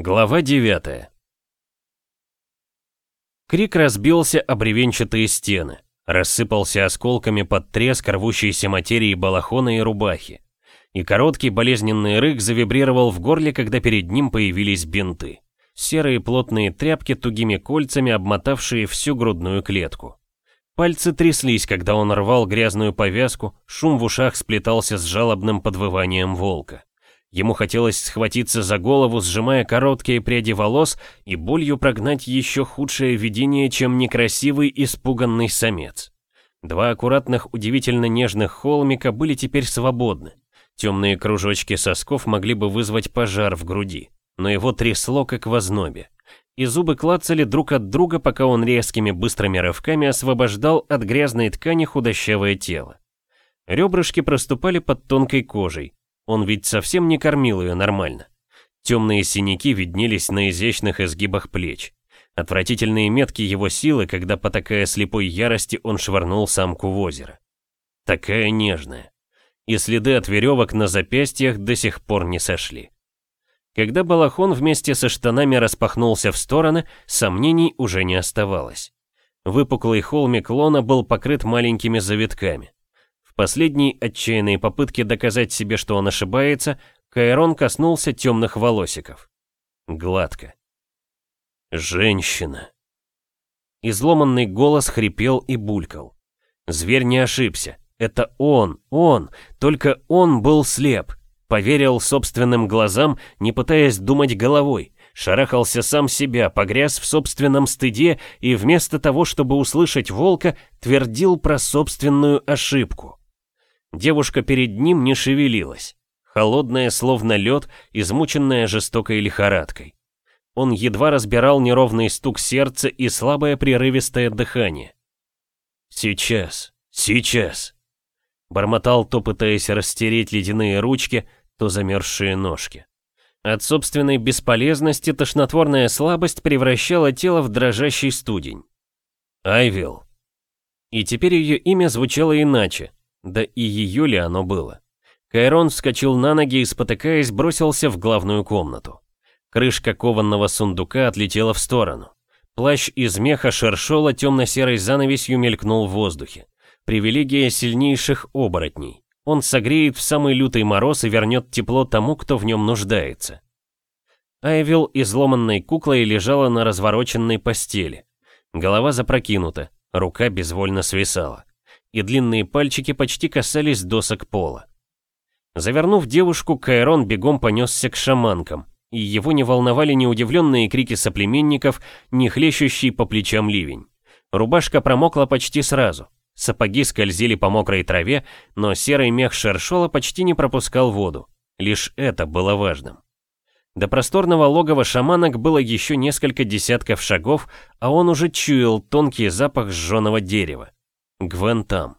Глава 9 Крик разбился о бревенчатые стены, рассыпался осколками под треск рвущейся материи балахона и рубахи. И короткий болезненный рык завибрировал в горле, когда перед ним появились бинты. Серые плотные тряпки, тугими кольцами обмотавшие всю грудную клетку. Пальцы тряслись, когда он рвал грязную повязку, шум в ушах сплетался с жалобным подвыванием волка. Ему хотелось схватиться за голову, сжимая короткие пряди волос и болью прогнать еще худшее видение, чем некрасивый испуганный самец. Два аккуратных, удивительно нежных холмика были теперь свободны. Темные кружочки сосков могли бы вызвать пожар в груди, но его трясло, как в ознобе. И зубы клацали друг от друга, пока он резкими быстрыми рывками освобождал от грязной ткани худощавое тело. Ребрышки проступали под тонкой кожей, он ведь совсем не кормил ее нормально. Темные синяки виднелись на изящных изгибах плеч. Отвратительные метки его силы, когда, потакая слепой ярости, он швырнул самку в озеро. Такая нежная. И следы от веревок на запястьях до сих пор не сошли. Когда балахон вместе со штанами распахнулся в стороны, сомнений уже не оставалось. Выпуклый холмик лона был покрыт маленькими завитками последней отчаянной попытке доказать себе, что он ошибается, Кайрон коснулся темных волосиков. Гладко. «Женщина!» Изломанный голос хрипел и булькал. Зверь не ошибся. Это он, он, только он был слеп. Поверил собственным глазам, не пытаясь думать головой. Шарахался сам себя, погряз в собственном стыде и вместо того, чтобы услышать волка, твердил про собственную ошибку. Девушка перед ним не шевелилась, холодная, словно лед, измученная жестокой лихорадкой. Он едва разбирал неровный стук сердца и слабое прерывистое дыхание. «Сейчас, сейчас!» Бормотал, то пытаясь растереть ледяные ручки, то замерзшие ножки. От собственной бесполезности тошнотворная слабость превращала тело в дрожащий студень. Айвил. И теперь ее имя звучало иначе, да и ее ли оно было? Кайрон вскочил на ноги и, спотыкаясь, бросился в главную комнату. Крышка кованного сундука отлетела в сторону. Плащ из меха шершола темно-серой занавесью мелькнул в воздухе. Привилегия сильнейших оборотней. Он согреет в самый лютый мороз и вернет тепло тому, кто в нем нуждается. Айвил изломанной куклой лежала на развороченной постели. Голова запрокинута, рука безвольно свисала и длинные пальчики почти касались досок пола. Завернув девушку, Кайрон бегом понесся к шаманкам, и его не волновали ни удивленные крики соплеменников, ни хлещущий по плечам ливень. Рубашка промокла почти сразу, сапоги скользили по мокрой траве, но серый мех шершола почти не пропускал воду. Лишь это было важным. До просторного логова шаманок было еще несколько десятков шагов, а он уже чуял тонкий запах сжженного дерева. Гвен там.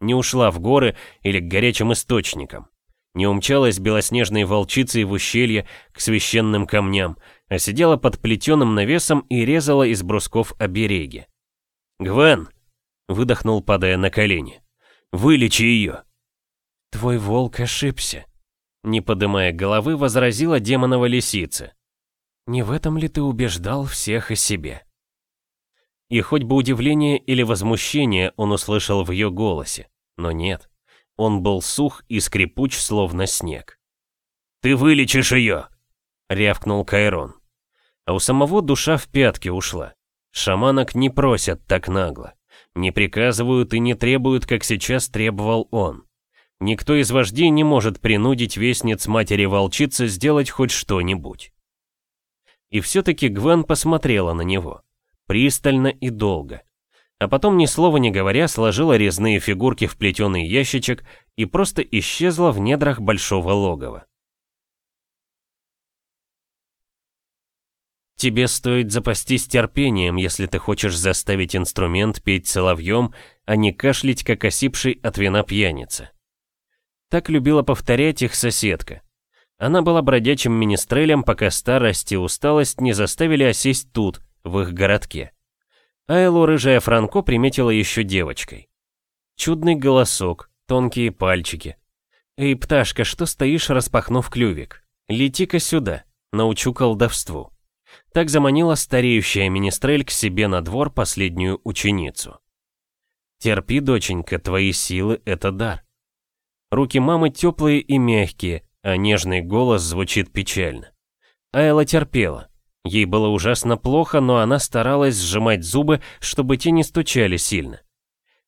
Не ушла в горы или к горячим источникам. Не умчалась белоснежной волчицей в ущелье к священным камням, а сидела под плетеным навесом и резала из брусков обереги. «Гвен!» — выдохнул, падая на колени. «Вылечи ее!» «Твой волк ошибся», — не подымая головы, возразила демонова лисица. «Не в этом ли ты убеждал всех о себе?» И хоть бы удивление или возмущение он услышал в ее голосе, но нет. Он был сух и скрипуч, словно снег. «Ты вылечишь ее!» — рявкнул Кайрон. А у самого душа в пятки ушла. Шаманок не просят так нагло. Не приказывают и не требуют, как сейчас требовал он. Никто из вождей не может принудить вестниц матери-волчицы сделать хоть что-нибудь. И все-таки Гвен посмотрела на него пристально и долго. А потом, ни слова не говоря, сложила резные фигурки в плетеный ящичек и просто исчезла в недрах большого логова. Тебе стоит запастись терпением, если ты хочешь заставить инструмент петь соловьем, а не кашлять, как осипший от вина пьяница. Так любила повторять их соседка. Она была бродячим министрелем, пока старость и усталость не заставили осесть тут, в их городке. Айлу рыжая Франко приметила еще девочкой. Чудный голосок, тонкие пальчики. «Эй, пташка, что стоишь, распахнув клювик? Лети-ка сюда, Научу колдовству. Так заманила стареющая министрель к себе на двор последнюю ученицу. Терпи, доченька, твои силы — это дар. Руки мамы теплые и мягкие, а нежный голос звучит печально. Айла терпела. Ей было ужасно плохо, но она старалась сжимать зубы, чтобы те не стучали сильно.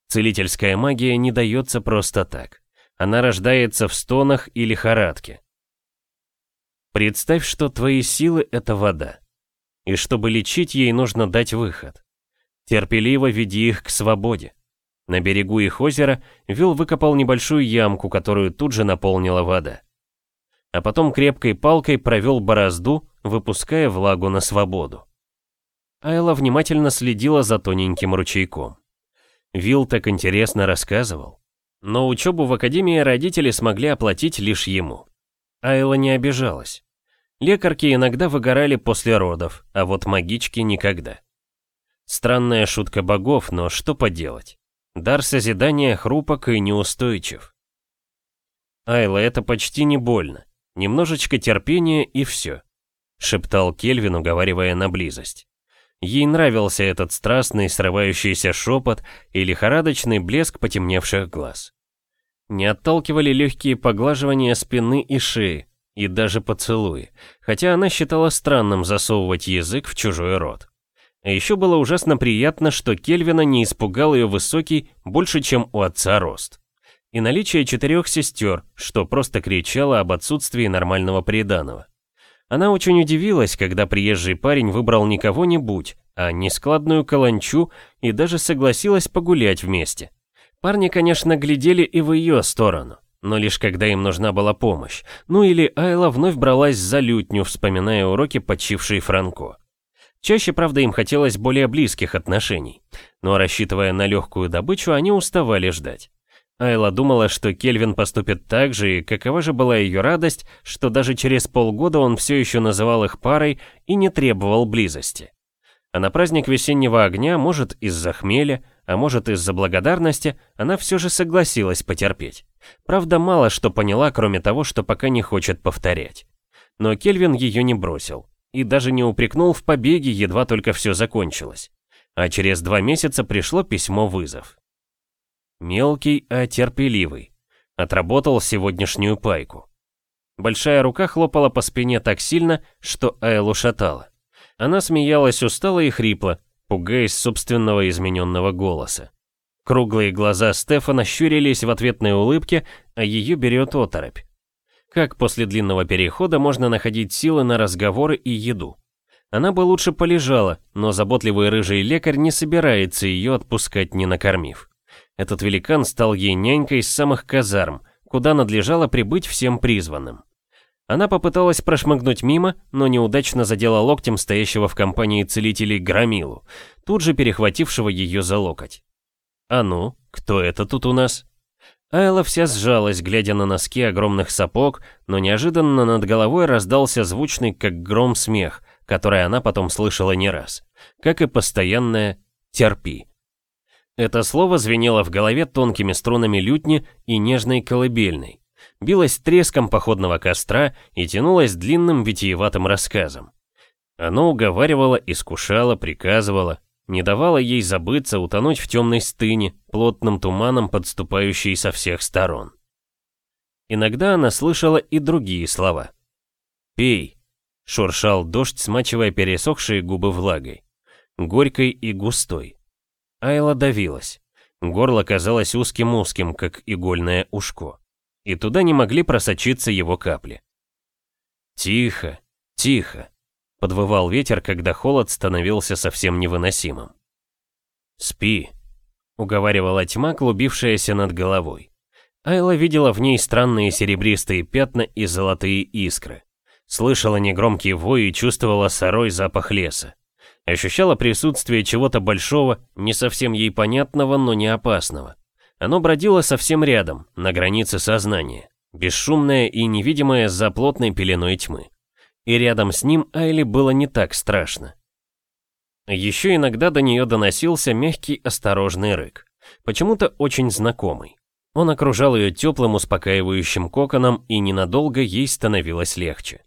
Целительская магия не дается просто так. Она рождается в стонах и лихорадке. Представь, что твои силы — это вода. И чтобы лечить, ей нужно дать выход. Терпеливо веди их к свободе. На берегу их озера Вил выкопал небольшую ямку, которую тут же наполнила вода. А потом крепкой палкой провел борозду, выпуская влагу на свободу. Айла внимательно следила за тоненьким ручейком. Вил так интересно рассказывал. Но учебу в академии родители смогли оплатить лишь ему. Айла не обижалась. Лекарки иногда выгорали после родов, а вот магички никогда. Странная шутка богов, но что поделать. Дар созидания хрупок и неустойчив. Айла, это почти не больно. Немножечко терпения и все. Шептал Кельвин, уговаривая на близость. Ей нравился этот страстный, срывающийся шепот и лихорадочный блеск потемневших глаз. Не отталкивали легкие поглаживания спины и шеи, и даже поцелуи, хотя она считала странным засовывать язык в чужой рот. А еще было ужасно приятно, что Кельвина не испугал ее высокий, больше чем у отца рост. И наличие четырех сестер, что просто кричало об отсутствии нормального приданого. Она очень удивилась, когда приезжий парень выбрал не кого-нибудь, а нескладную каланчу и даже согласилась погулять вместе. Парни, конечно, глядели и в ее сторону, но лишь когда им нужна была помощь. Ну или Айла вновь бралась за лютню, вспоминая уроки почившей Франко. Чаще, правда, им хотелось более близких отношений. Но рассчитывая на легкую добычу, они уставали ждать. Айла думала, что Кельвин поступит так же, и какова же была ее радость, что даже через полгода он все еще называл их парой и не требовал близости. А на праздник весеннего огня, может из-за хмеля, а может из-за благодарности, она все же согласилась потерпеть. Правда, мало что поняла, кроме того, что пока не хочет повторять. Но Кельвин ее не бросил и даже не упрекнул в побеге, едва только все закончилось. А через два месяца пришло письмо-вызов. Мелкий, а терпеливый. Отработал сегодняшнюю пайку. Большая рука хлопала по спине так сильно, что Айлу шатала. Она смеялась устало и хрипло, пугаясь собственного измененного голоса. Круглые глаза Стефана щурились в ответной улыбке, а ее берет оторопь. Как после длинного перехода можно находить силы на разговоры и еду? Она бы лучше полежала, но заботливый рыжий лекарь не собирается ее отпускать, не накормив. Этот великан стал ей нянькой с самых казарм, куда надлежало прибыть всем призванным. Она попыталась прошмыгнуть мимо, но неудачно задела локтем стоящего в компании целителей Громилу, тут же перехватившего ее за локоть. «А ну, кто это тут у нас?» Айла вся сжалась, глядя на носки огромных сапог, но неожиданно над головой раздался звучный, как гром, смех, который она потом слышала не раз, как и постоянное «терпи». Это слово звенело в голове тонкими струнами лютни и нежной колыбельной, билось треском походного костра и тянулось длинным витиеватым рассказом. Оно уговаривало, искушало, приказывало, не давала ей забыться, утонуть в темной стыне, плотным туманом, подступающей со всех сторон. Иногда она слышала и другие слова. «Пей», — шуршал дождь, смачивая пересохшие губы влагой, горькой и густой. Айла давилась. Горло казалось узким-узким, как игольное ушко. И туда не могли просочиться его капли. «Тихо, тихо», Подвывал ветер, когда холод становился совсем невыносимым. «Спи», — уговаривала тьма, клубившаяся над головой. Айла видела в ней странные серебристые пятна и золотые искры. Слышала негромкий вой и чувствовала сырой запах леса. Ощущала присутствие чего-то большого, не совсем ей понятного, но не опасного. Оно бродило совсем рядом, на границе сознания, бесшумное и невидимое за плотной пеленой тьмы и рядом с ним Айли было не так страшно. Еще иногда до нее доносился мягкий осторожный рык, почему-то очень знакомый. Он окружал ее теплым успокаивающим коконом, и ненадолго ей становилось легче.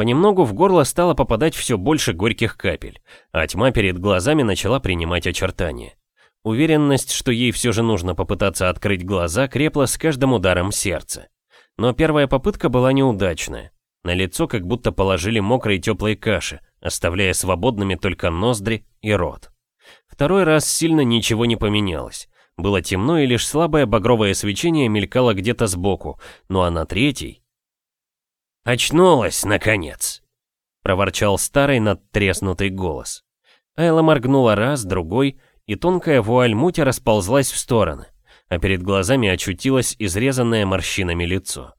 Понемногу в горло стало попадать все больше горьких капель, а тьма перед глазами начала принимать очертания. Уверенность, что ей все же нужно попытаться открыть глаза, крепла с каждым ударом сердца. Но первая попытка была неудачная. На лицо как будто положили мокрой теплой каши, оставляя свободными только ноздри и рот. Второй раз сильно ничего не поменялось. Было темно, и лишь слабое багровое свечение мелькало где-то сбоку, ну а на третий... «Очнулась, наконец!» — проворчал старый надтреснутый голос. Айла моргнула раз, другой, и тонкая вуаль мути расползлась в стороны, а перед глазами очутилось изрезанное морщинами лицо.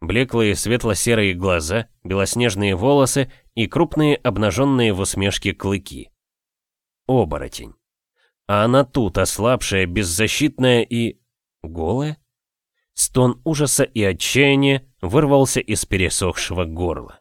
Блеклые светло-серые глаза, белоснежные волосы и крупные обнаженные в усмешке клыки. Оборотень. А она тут, ослабшая, беззащитная и... голая? Стон ужаса и отчаяния вырвался из пересохшего горла.